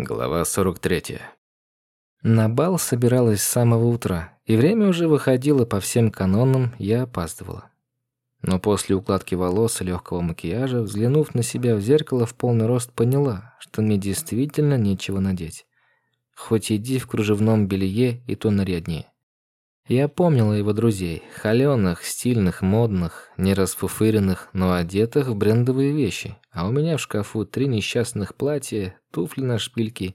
Глава 43. На бал собиралась с самого утра, и время уже выходило по всем канонам, я опаздывала. Но после укладки волос и легкого макияжа, взглянув на себя в зеркало в полный рост, поняла, что мне действительно нечего надеть. Хоть иди в кружевном белье, и то наряднее. Я помнила его друзей, холёных, стильных, модных, не расфуфыренных, но одетых в брендовые вещи. А у меня в шкафу три несчастных платья, туфли на шпильке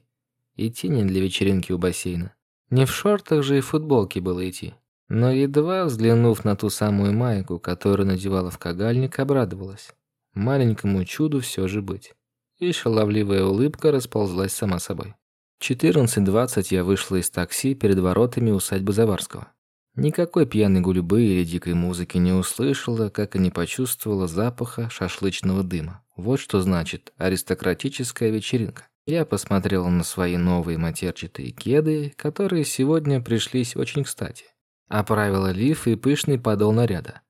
и тени для вечеринки у бассейна. Не в шортах же и футболке было идти. Но едва взглянув на ту самую майку, которую надевала в кагальник, обрадовалась. Маленькому чуду все же быть. И шаловливая улыбка расползлась сама собой. 14.20 я вышла из такси перед воротами усадьбы Заварского. Никакой пьяной гульбы или дикой музыки не услышала, как и не почувствовала запаха шашлычного дыма. Вот что значит аристократическая вечеринка. Я посмотрела на свои новые матерчатые кеды, которые сегодня пришлись очень кстати. Оправила лиф и пышный подол наряда.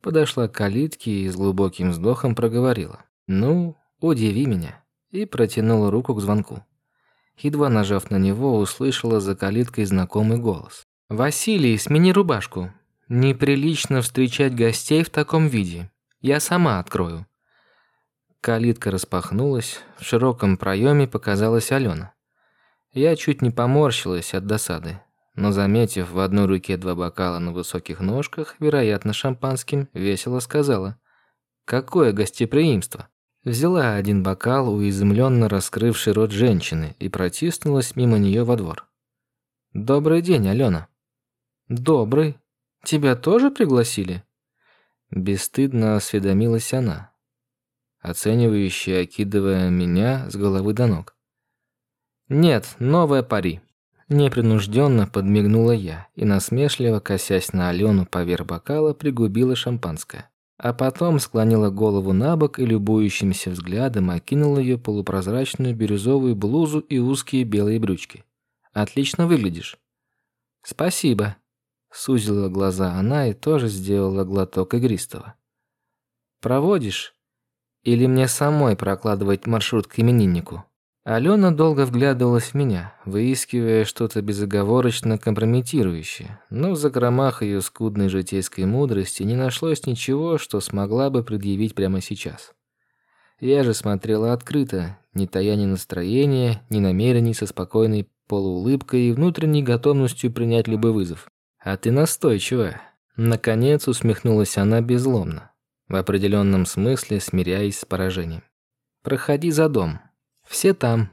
Подошла к калитке и с глубоким вздохом проговорила: "Ну, удиви меня" и протянула руку к звонку. Едва нажав на него, услышала за калиткой знакомый голос. «Василий, смени рубашку. Неприлично встречать гостей в таком виде. Я сама открою». Калитка распахнулась, в широком проеме показалась Алена. Я чуть не поморщилась от досады, но заметив в одной руке два бокала на высоких ножках, вероятно, шампанским, весело сказала: "Какое гостеприимство!" Взяла один бокал у изумленно раскрывшей рот женщины и протиснулась мимо нее во двор. "Добрый день, Алена. Добрый. Тебя тоже пригласили? Бесстыдно осведомилась она, оценивающе окидывая меня с головы до ног. Нет, новая пари. Непринужденно подмигнула я и насмешливо косясь на Алену поверх бокала пригубила шампанское, а потом склонила голову на бок и любующимся взглядом окинула ее полупрозрачную бирюзовую блузу и узкие белые брючки. Отлично выглядишь. Спасибо, Сузила глаза она и тоже сделала глоток игристого. Проводишь? Или мне самой прокладывать маршрут к имениннику? Алена долго вглядывалась в меня, выискивая что-то безоговорочно компрометирующее, но в закромах ее скудной житейской мудрости не нашлось ничего, что смогла бы предъявить прямо сейчас. Я же смотрела открыто, не тая ни настроения, ни намерений, со спокойной полуулыбкой и внутренней готовностью принять любой вызов. А ты настойчивая. Наконец усмехнулась она беззлобно, в определенном смысле смиряясь с поражением. Проходи за дом. Все там.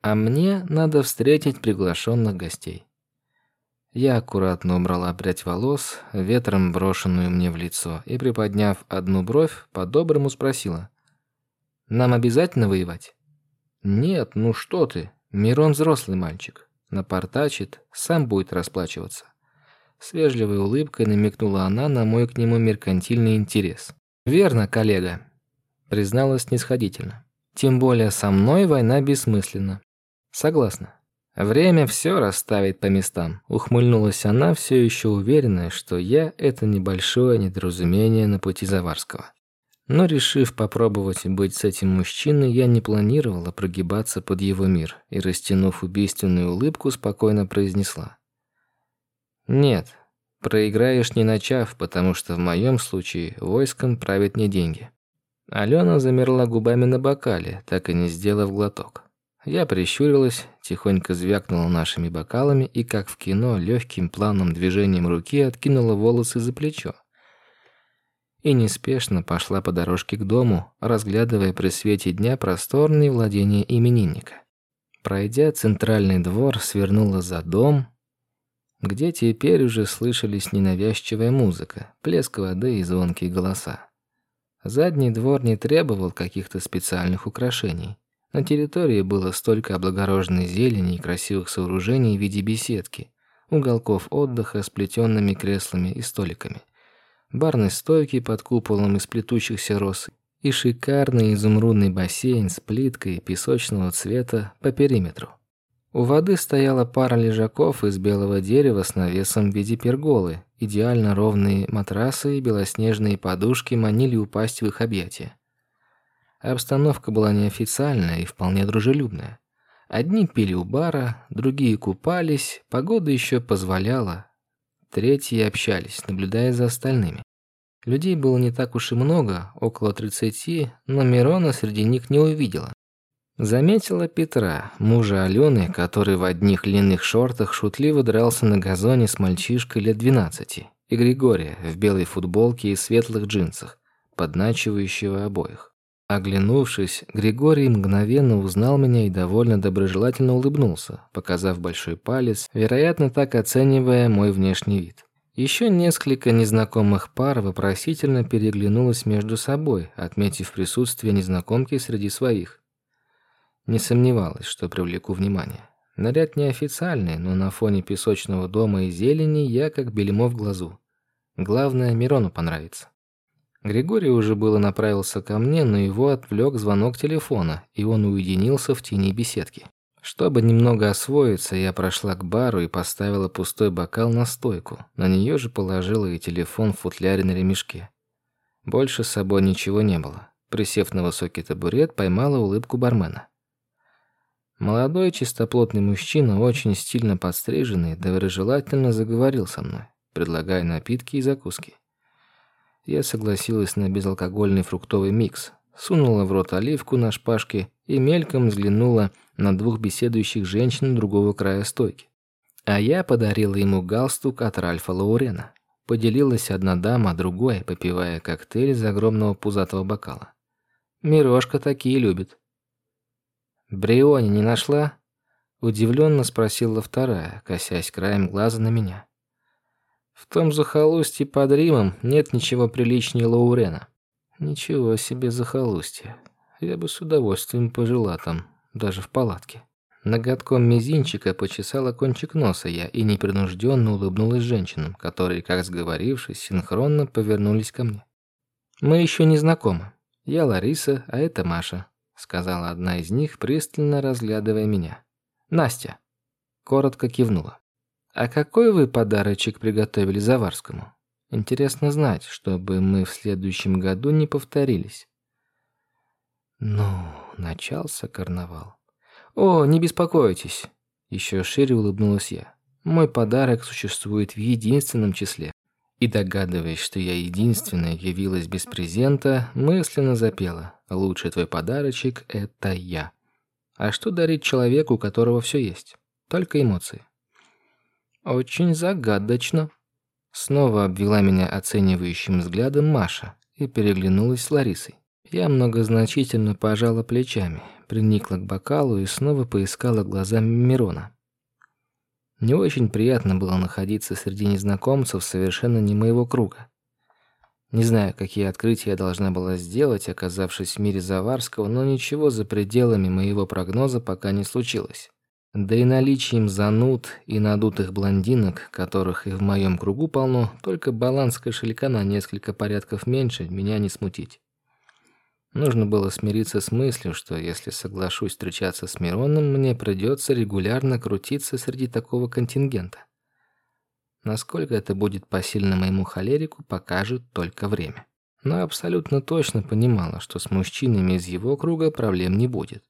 А мне надо встретить приглашенных гостей. Я аккуратно убрала прядь волос, ветром брошенную мне в лицо, и приподняв одну бровь, по-доброму спросила: "Нам обязательно воевать?" "Нет, ну что ты? Мирон взрослый мальчик, напортачит, сам будет расплачиваться". С вежливой улыбкой намекнула она на мой к нему меркантильный интерес. Верно, коллега, призналась снисходительно. Тем более со мной война бессмысленна. Согласна. Время все расставит по местам. Ухмыльнулась она, все еще уверенная, что я это небольшое недоразумение на пути Заварского. Но решив попробовать быть с этим мужчиной, я не планировала прогибаться под его мир и, растянув убийственную улыбку, спокойно произнесла: нет, проиграешь не начав, потому что в моем случае войском правят не деньги. Алена замерла губами на бокале, так и не сделав глоток. Я прищурилась, тихонько звякнула нашими бокалами и, как в кино, легким плавным движением руки откинула волосы за плечо. И неспешно пошла по дорожке к дому, разглядывая при свете дня просторные владения именинника. Пройдя центральный двор, свернула за дом, где теперь уже слышались ненавязчивая музыка, плеск воды и звонкие голоса. Задний двор не требовал каких-то специальных украшений. На территории было столько облагороженной зелени и красивых сооружений в виде беседки, уголков отдыха с плетенными креслами и столиками, барной стойки под куполом из плетущихся роз и шикарный изумрудный бассейн с плиткой песочного цвета по периметру. У воды стояла пара лежаков из белого дерева с навесом в виде перголы. Идеально ровные матрасы и белоснежные подушки манили упасть в их объятия. Обстановка была неофициальная и вполне дружелюбная. Одни пили у бара, другие купались, погода еще позволяла. Третьи общались, наблюдая за остальными. Людей было не так уж и много, около тридцати, но Мирона среди них не увидела. Заметила Петра, мужа Алены, который в одних длинных шортах шутливо дрался на газоне с мальчишкой лет двенадцати, и Григория в белой футболке и светлых джинсах, подначивающего обоих. Оглянувшись, Григорий мгновенно узнал меня и довольно доброжелательно улыбнулся, показав большой палец, вероятно, так оценивая мой внешний вид. Еще несколько незнакомых пар вопросительно переглянулось между собой, отметив присутствие незнакомки среди своих. Не сомневалась, что привлеку внимание. Наряд неофициальный, но на фоне песочного дома и зелени я как бельмо в глазу. Главное, Мирону понравится. Григорий уже было направился ко мне, но его отвлек звонок телефона, и он уединился в тени беседки. Чтобы немного освоиться, я прошла к бару и поставила пустой бокал на стойку. На нее же положила и телефон в футляре на ремешке. Больше с собой ничего не было. Присев на высокий табурет, поймала улыбку бармена. Молодой чистоплотный мужчина, очень стильно подстриженный, доброжелательно заговорил со мной, предлагая напитки и закуски. Я согласилась на безалкогольный фруктовый микс, сунула в рот оливку на шпажке и мельком взглянула на двух беседующих женщин другого края стойки. А я подарила ему галстук от Ральфа Лаурена. Поделилась одна дама, другой, попивая коктейль из огромного пузатого бокала. Мирошка такие любит. Бриони не нашла? Удивленно спросила вторая, косясь краем глаза на меня. В том захолустье под Римом нет ничего приличнее Лаурена. Ничего себе захолустье. Я бы с удовольствием пожила там, даже в палатке. Ноготком мизинчика почесала кончик носа я и непринужденно улыбнулась женщинам, которые, как сговорившись, синхронно повернулись ко мне. «Мы еще не знакомы. Я Лариса, а это Маша», — сказала одна из них, пристально разглядывая меня. «Настя». Коротко кивнула. «А какой вы подарочек приготовили Заварскому?» Интересно знать, чтобы мы в следующем году не повторились. Ну, начался карнавал. О, не беспокойтесь. Еще шире улыбнулась я. Мой подарок существует в единственном числе. И догадываясь, что я единственная явилась без презента, мысленно запела: "Лучший твой подарочек это я". А что дарить человеку, у которого все есть? Только эмоции. Очень загадочно. Снова обвела меня оценивающим взглядом Маша и переглянулась с Ларисой. Я многозначительно пожала плечами, приникла к бокалу и снова поискала глазами Мирона. Не очень приятно было находиться среди незнакомцев совершенно не моего круга. Не знаю, какие открытия я должна была сделать, оказавшись в мире Заварского, но ничего за пределами моего прогноза пока не случилось. Да и наличием зануд и надутых блондинок, которых и в моем кругу полно, только баланс кошелька на несколько порядков меньше меня не смутить. Нужно было смириться с мыслью, что если соглашусь встречаться с Мироном, мне придется регулярно крутиться среди такого контингента. Насколько это будет посильно моему холерику, покажет только время. Но абсолютно точно понимала, что с мужчинами из его круга проблем не будет.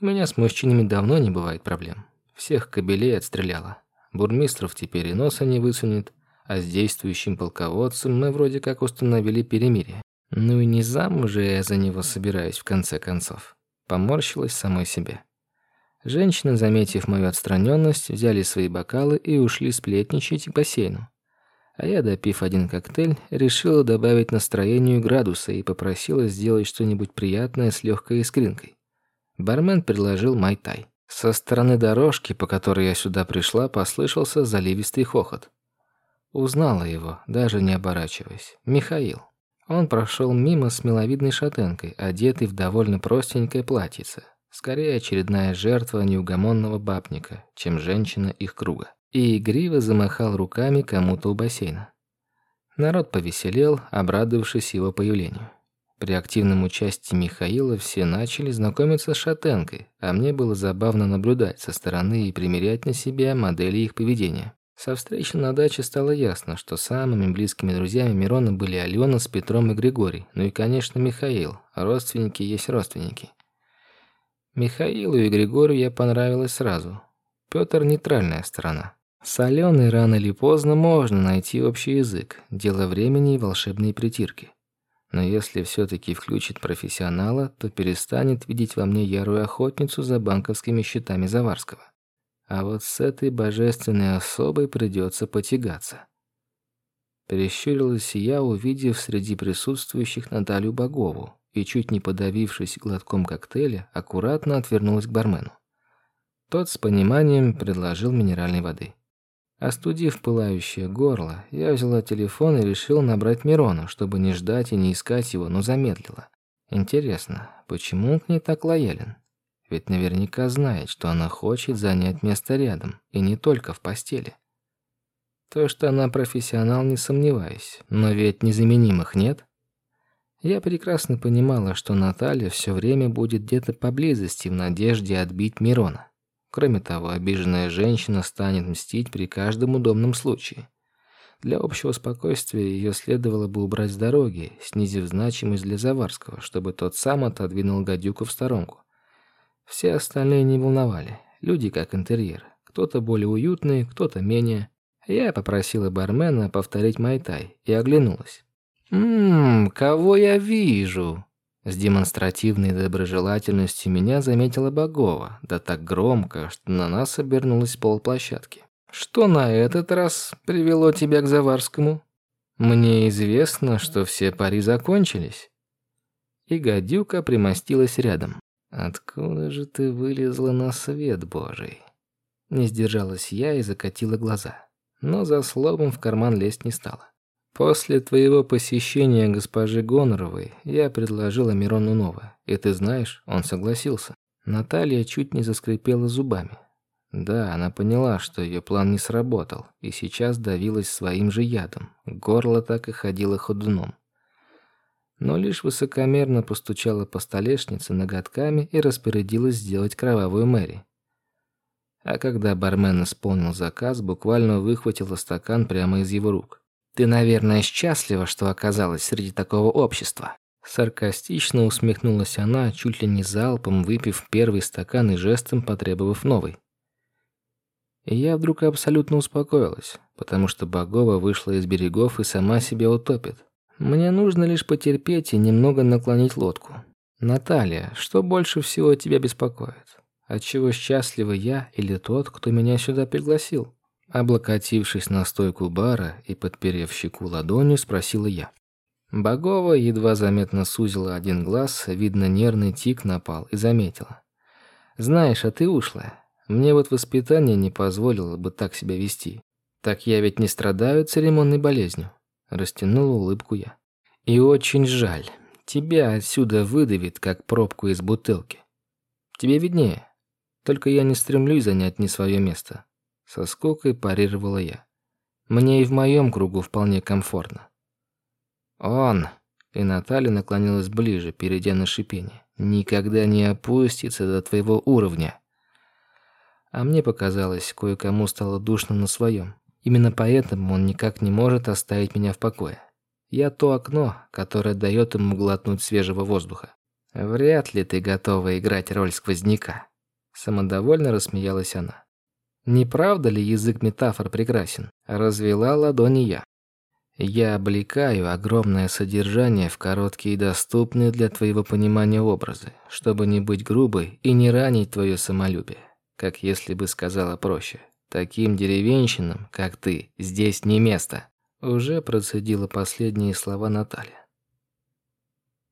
У меня с мужчинами давно не бывает проблем. Всех кобелей отстреляла. Бурмистров теперь и носа не высунет, а с действующим полководцем мы вроде как установили перемирие. Ну и не замуж же я за него собираюсь в конце концов. Поморщилась самой себе. Женщины, заметив мою отстраненность, взяли свои бокалы и ушли сплетничать к бассейну. А я, допив один коктейль, решила добавить настроению градуса и попросила сделать что-нибудь приятное с легкой искринкой. Бармен предложил майтай. Со стороны дорожки, по которой я сюда пришла, послышался заливистый хохот. Узнала его, даже не оборачиваясь. Михаил. Он прошел мимо с миловидной шатенкой, одетый в довольно простенькое платьице. Скорее очередная жертва неугомонного бабника, чем женщина их круга. И игриво замахал руками кому-то у бассейна. Народ повеселел, обрадовавшись его появлению. При активном участии Михаила все начали знакомиться с шатенкой, а мне было забавно наблюдать со стороны и примерять на себя модели их поведения. Со встречи на даче стало ясно, что самыми близкими друзьями Мирона были Алена с Петром и Григорий, ну и, конечно, Михаил. Родственники есть родственники. Михаилу и Григорию я понравилась сразу. Петр – нейтральная сторона. С Аленой рано или поздно можно найти общий язык, дело времени и волшебные притирки. Но если все-таки включит профессионала, то перестанет видеть во мне ярую охотницу за банковскими счетами Заварского. А вот с этой божественной особой придется потягаться. Перещурилась я, увидев среди присутствующих Наталью Богову, и, чуть не подавившись глотком коктейля, аккуратно отвернулась к бармену. Тот с пониманием предложил минеральной воды. Остудив пылающее горло, я взяла телефон и решил набрать Мирона, чтобы не ждать и не искать его, но замедлила. Интересно, почему он к ней так лоялен? Ведь наверняка знает, что она хочет занять место рядом, и не только в постели. То, что она профессионал, не сомневаюсь, но ведь незаменимых нет. Я прекрасно понимала, что Наталья все время будет где-то поблизости в надежде отбить Мирона. Кроме того, обиженная женщина станет мстить при каждом удобном случае. Для общего спокойствия ее следовало бы убрать с дороги, снизив значимость для Заварского, чтобы тот сам отодвинул гадюку в сторонку. Все остальные не волновали. Люди как интерьер. Кто-то более уютный, кто-то менее. Я попросила бармена повторить майтай и оглянулась. «Ммм, кого я вижу?» С демонстративной доброжелательностью меня заметила Богова, да так громко, что на нас обернулась полплощадки. «Что на этот раз привело тебя к Заварскому?» «Мне известно, что все пари закончились». И гадюка примостилась рядом. «Откуда же ты вылезла на свет Божий?» Не сдержалась я и закатила глаза, но за словом в карман лезть не стала. После твоего посещения госпожи Гоноровой я предложила Мирону новое, и ты знаешь, он согласился. Наталья чуть не заскрипела зубами. Да, она поняла, что ее план не сработал, и сейчас давилась своим же ядом. Горло так и ходило ходуном. Но лишь высокомерно постучала по столешнице ноготками и распорядилась сделать кровавую Мэри. А когда бармен исполнил заказ, буквально выхватила стакан прямо из его рук. Ты, наверное, счастлива, что оказалась среди такого общества. Саркастично усмехнулась она, чуть ли не залпом выпив первый стакан и жестом потребовав новый. И я вдруг абсолютно успокоилась, потому что Богова вышла из берегов и сама себя утопит. Мне нужно лишь потерпеть и немного наклонить лодку. Наталья, что больше всего тебя беспокоит? Отчего счастлива я или тот, кто меня сюда пригласил? Облокотившись на стойку бара и подперев щеку ладонью, спросила я. Богова едва заметно сузила один глаз, видно, нервный тик напал, и заметила. «Знаешь, а ты ушлая. Мне вот воспитание не позволило бы так себя вести. Так я ведь не страдаю церемонной болезнью». Растянула улыбку я. «И очень жаль. Тебя отсюда выдавит, как пробку из бутылки. Тебе виднее. Только я не стремлюсь занять не свое место. Со скукой парировала я. Мне и в моем кругу вполне комфортно. Он, и Наталья наклонилась ближе, перейдя на шипение, никогда не опустится до твоего уровня. А мне показалось, кое-кому стало душно на своем. Именно поэтому он никак не может оставить меня в покое. Я то окно, которое дает ему глотнуть свежего воздуха. Вряд ли ты готова играть роль сквозняка. Самодовольно рассмеялась она. Не правда ли язык метафор прекрасен? Развела ладони я. Я облекаю огромное содержание в короткие и доступные для твоего понимания образы, чтобы не быть грубой и не ранить твое самолюбие. Как если бы сказала проще. Таким деревенщинам, как ты, здесь не место. Уже процедила последние слова Наталья.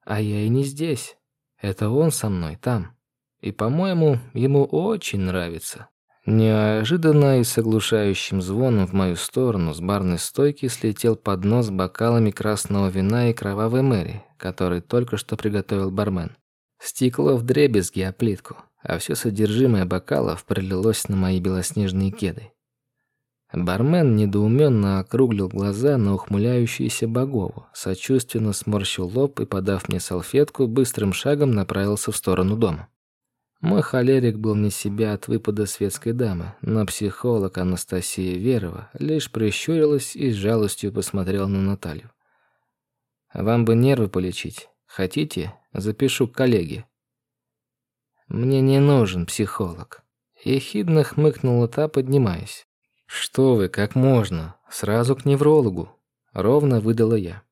А я и не здесь. Это он со мной там. И, по-моему, ему очень нравится. Неожиданно и с оглушающим звоном в мою сторону с барной стойки слетел поднос с бокалами красного вина и кровавой мэри, который только что приготовил бармен. Стекло в дребезги о плитку, а все содержимое бокалов пролилось на мои белоснежные кеды. Бармен недоуменно округлил глаза на ухмыляющуюся Богову, сочувственно сморщил лоб и, подав мне салфетку, быстрым шагом направился в сторону дома. Мой холерик был не себя от выпада светской дамы, но психолог Анастасия Верова лишь прищурилась и с жалостью посмотрела на Наталью. «Вам бы нервы полечить. Хотите? Запишу к коллеге». Мне не нужен психолог. Ехидно хмыкнула та, поднимаясь. Что вы, как можно? Сразу к неврологу. Ровно выдала я.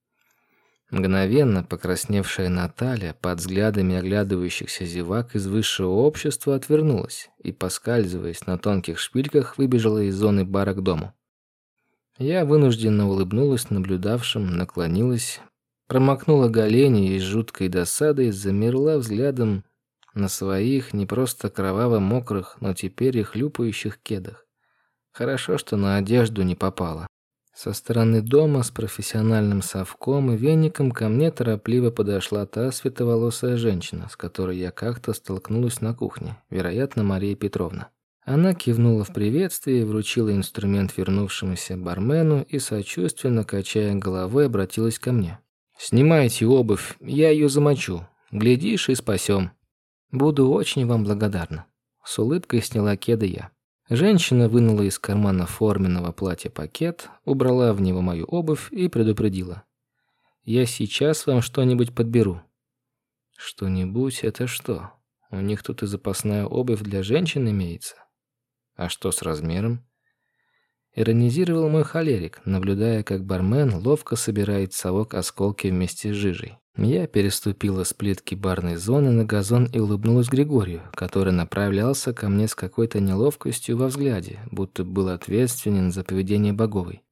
Мгновенно покрасневшая Наталья под взглядами оглядывающихся зевак из высшего общества отвернулась и, поскальзываясь на тонких шпильках, выбежала из зоны бара к дому. Я вынужденно улыбнулась наблюдавшим, наклонилась, промокнула голени и с жуткой досадой замерла взглядом на своих не просто кроваво-мокрых, но теперь и хлюпающих кедах. Хорошо, что на одежду не попало. Со стороны дома с профессиональным совком и веником ко мне торопливо подошла та светловолосая женщина, с которой я как-то столкнулась на кухне, вероятно, Мария Петровна. Она кивнула в приветствии, вручила инструмент вернувшемуся бармену и, сочувственно качая головой, обратилась ко мне. «Снимайте обувь, я ее замочу. Глядишь и спасем. Буду очень вам благодарна». С улыбкой сняла кеды я. Женщина вынула из кармана форменного платья пакет, убрала в него мою обувь и предупредила. «Я сейчас вам что-нибудь подберу». «Что-нибудь — это что? У них тут и запасная обувь для женщин имеется? А что с размером?» Иронизировал мой холерик, наблюдая, как бармен ловко собирает совок осколки вместе с жижей. Я переступила с плитки барной зоны на газон и улыбнулась Григорию, который направлялся ко мне с какой-то неловкостью во взгляде, будто был ответственен за поведение Боговой.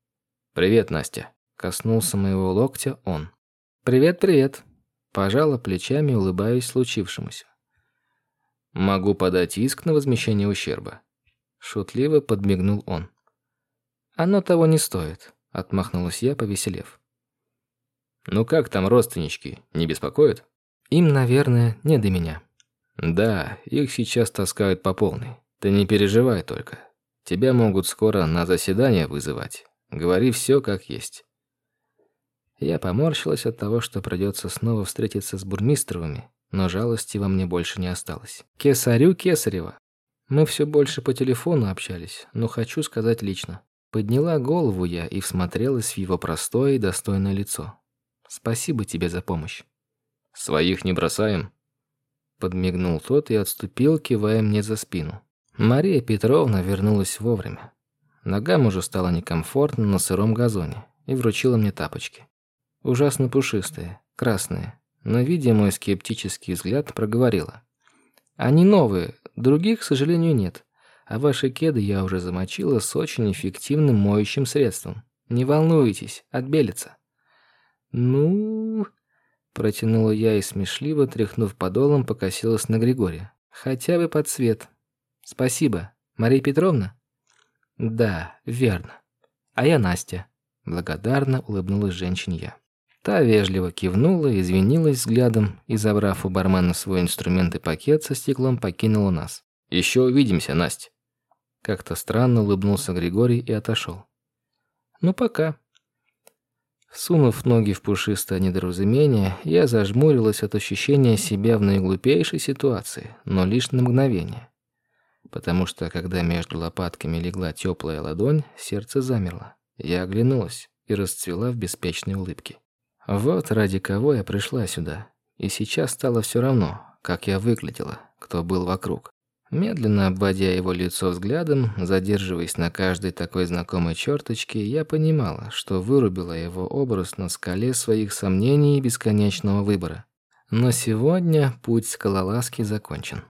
«Привет, Настя!» – коснулся моего локтя он. «Привет, привет!» – пожала плечами, улыбаясь случившемуся. «Могу подать иск на возмещение ущерба», – шутливо подмигнул он. «Оно того не стоит», – отмахнулась я, повеселев. Ну как там родственнички, не беспокоят? Им, наверное, не до меня. Да, их сейчас таскают по полной. Ты не переживай только. Тебя могут скоро на заседание вызывать. Говори все как есть. Я поморщилась от того, что придется снова встретиться с Бурмистровыми, но жалости во мне больше не осталось. Кесарю Кесарева. Мы все больше по телефону общались, но хочу сказать лично. Подняла голову я и всмотрелась в его простое и достойное лицо. Спасибо тебе за помощь. Своих не бросаем. Подмигнул тот и отступил, кивая мне за спину. Мария Петровна вернулась вовремя. Ногам уже стало некомфортно на сыром газоне и вручила мне тапочки. Ужасно пушистые, красные, но, видя мой скептический взгляд, проговорила. «Они новые, других, к сожалению, нет. А ваши кеды я уже замочила с очень эффективным моющим средством. Не волнуйтесь, отбелится». «Ну...» – протянула я и смешливо, тряхнув подолом, покосилась на Григория. «Хотя бы под цвет. Спасибо. Мария Петровна?» «Да, верно. А я Настя». Благодарно улыбнулась женщине я. Та вежливо кивнула, извинилась взглядом и, забрав у бармена свой инструмент и пакет со стеклом, покинула нас. «Еще увидимся, Настя». Как-то странно улыбнулся Григорий и отошел. «Ну, пока». Сунув ноги в пушистое недоразумение, я зажмурилась от ощущения себя в наиглупейшей ситуации, но лишь на мгновение. Потому что, когда между лопатками легла теплая ладонь, сердце замерло. Я оглянулась и расцвела в беспечной улыбке. Вот ради кого я пришла сюда. И сейчас стало все равно, как я выглядела, кто был вокруг. Медленно обводя его лицо взглядом, задерживаясь на каждой такой знакомой черточке, я понимала, что вырубила его образ на скале своих сомнений и бесконечного выбора. Но сегодня путь скалолазки закончен.